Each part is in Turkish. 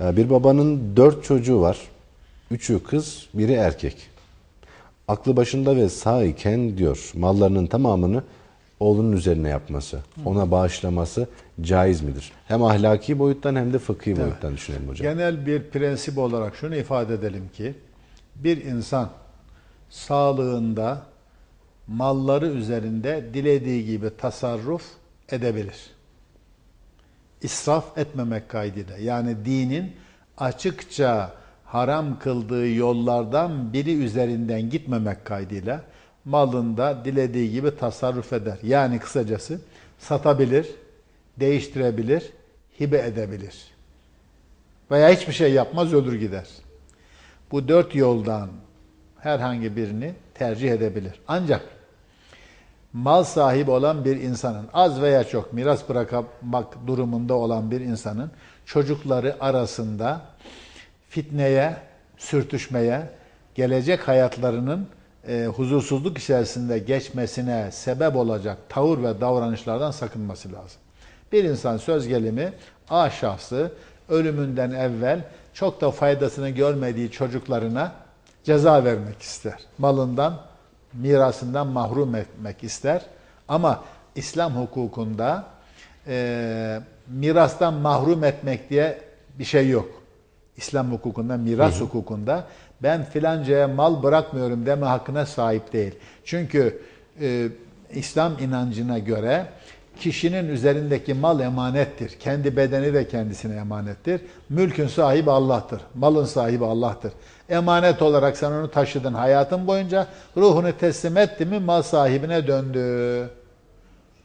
Ya bir babanın dört çocuğu var. Üçü kız, biri erkek. Aklı başında ve sağ iken diyor mallarının tamamını oğlunun üzerine yapması, ona bağışlaması caiz midir? Hem ahlaki boyuttan hem de fıkhi boyuttan düşünelim hocam. Genel bir prensip olarak şunu ifade edelim ki bir insan sağlığında malları üzerinde dilediği gibi tasarruf edebilir. İsraf etmemek kaydıyla. Yani dinin açıkça haram kıldığı yollardan biri üzerinden gitmemek kaydıyla malında dilediği gibi tasarruf eder. Yani kısacası satabilir, değiştirebilir, hibe edebilir. Veya hiçbir şey yapmaz ölür gider. Bu dört yoldan herhangi birini tercih edebilir. Ancak mal sahibi olan bir insanın az veya çok miras bırakmak durumunda olan bir insanın çocukları arasında fitneye, sürtüşmeye, gelecek hayatlarının e, huzursuzluk içerisinde geçmesine sebep olacak tavır ve davranışlardan sakınması lazım. Bir insan söz gelimi A şahsı ölümünden evvel çok da faydasını görmediği çocuklarına ceza vermek ister. Malından, mirasından mahrum etmek ister. Ama İslam hukukunda e, mirastan mahrum etmek diye bir şey yok. İslam hukukunda, miras hı hı. hukukunda ben filancaya mal bırakmıyorum deme hakkına sahip değil. Çünkü e, İslam inancına göre kişinin üzerindeki mal emanettir. Kendi bedeni de kendisine emanettir. Mülkün sahibi Allah'tır. Malın sahibi Allah'tır. Emanet olarak sen onu taşıdın hayatın boyunca. Ruhunu teslim etti mi mal sahibine döndü.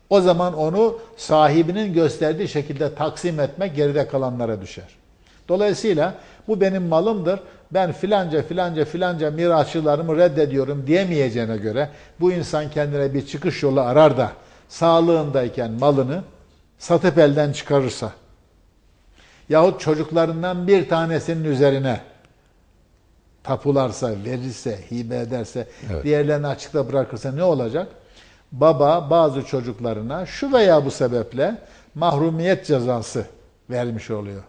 O zaman onu sahibinin gösterdiği şekilde taksim etmek geride kalanlara düşer. Dolayısıyla bu benim malımdır. Ben filanca filanca filanca mirasçılarımı reddediyorum diyemeyeceğine göre bu insan kendine bir çıkış yolu arar da sağlığındayken malını satıp elden çıkarırsa yahut çocuklarından bir tanesinin üzerine tapularsa, verirse, hibe ederse, evet. diğerlerini açıkta bırakırsa ne olacak? Baba bazı çocuklarına şu veya bu sebeple mahrumiyet cezası vermiş oluyor.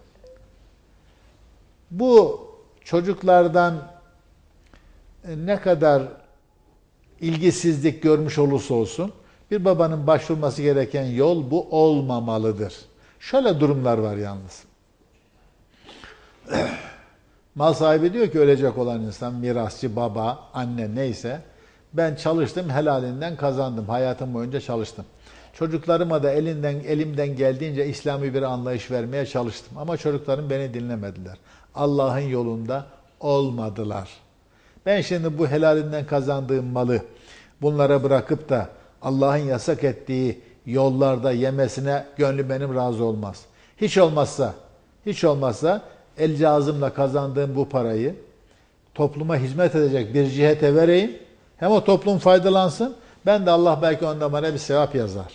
Bu çocuklardan ne kadar ilgisizlik görmüş olursa olsun bir babanın başvurması gereken yol bu olmamalıdır. Şöyle durumlar var yalnız. Mal sahibi diyor ki ölecek olan insan, mirasçı, baba, anne neyse. Ben çalıştım, helalinden kazandım. Hayatım boyunca çalıştım. Çocuklarıma da elinden elimden geldiğince İslami bir anlayış vermeye çalıştım. Ama çocuklarım beni dinlemediler. Allah'ın yolunda olmadılar. Ben şimdi bu helalinden kazandığım malı bunlara bırakıp da Allah'ın yasak ettiği yollarda yemesine gönlü benim razı olmaz. Hiç olmazsa, hiç olmazsa el cazımla kazandığım bu parayı topluma hizmet edecek bir cihete vereyim. Hem o toplum faydalansın. Ben de Allah belki ondan bana bir sevap yazar.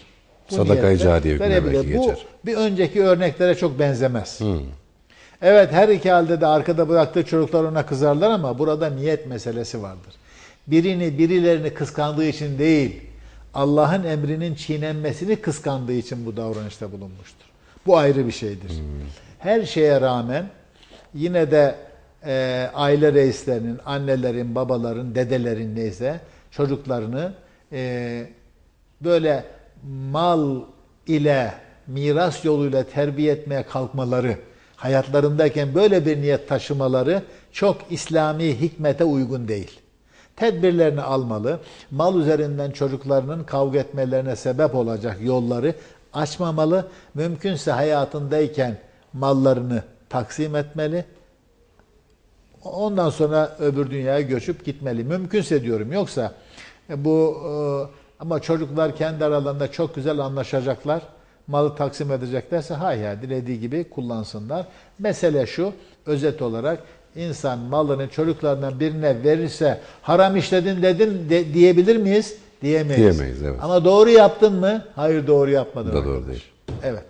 Sadakayı cariye belki geçer. Bu bir önceki örneklere çok benzemez. Hmm. Evet her iki halde de arkada bıraktığı çocuklar ona kızarlar ama burada niyet meselesi vardır. Birini birilerini kıskandığı için değil, Allah'ın emrinin çiğnenmesini kıskandığı için bu davranışta bulunmuştur. Bu ayrı bir şeydir. Her şeye rağmen yine de e, aile reislerinin, annelerin, babaların, dedelerin neyse çocuklarını e, böyle mal ile, miras yoluyla terbiye etmeye kalkmaları, hayatlarındayken böyle bir niyet taşımaları çok İslami hikmete uygun değil. Tedbirlerini almalı, mal üzerinden çocuklarının kavga etmelerine sebep olacak yolları açmamalı, mümkünse hayatındayken mallarını taksim etmeli, ondan sonra öbür dünyaya göçüp gitmeli. Mümkünse diyorum. Yoksa e, bu e, ama çocuklar kendi aralarında çok güzel anlaşacaklar malı taksim edeceklerse hay hay dilediği gibi kullansınlar. Mesele şu özet olarak insan malını çocuklarından birine verirse haram işledin dedin de, diyebilir miyiz? Diyemeyiz. Diyemeyiz evet. Ama doğru yaptın mı? Hayır doğru yapmadın. Da doğru değil. Evet.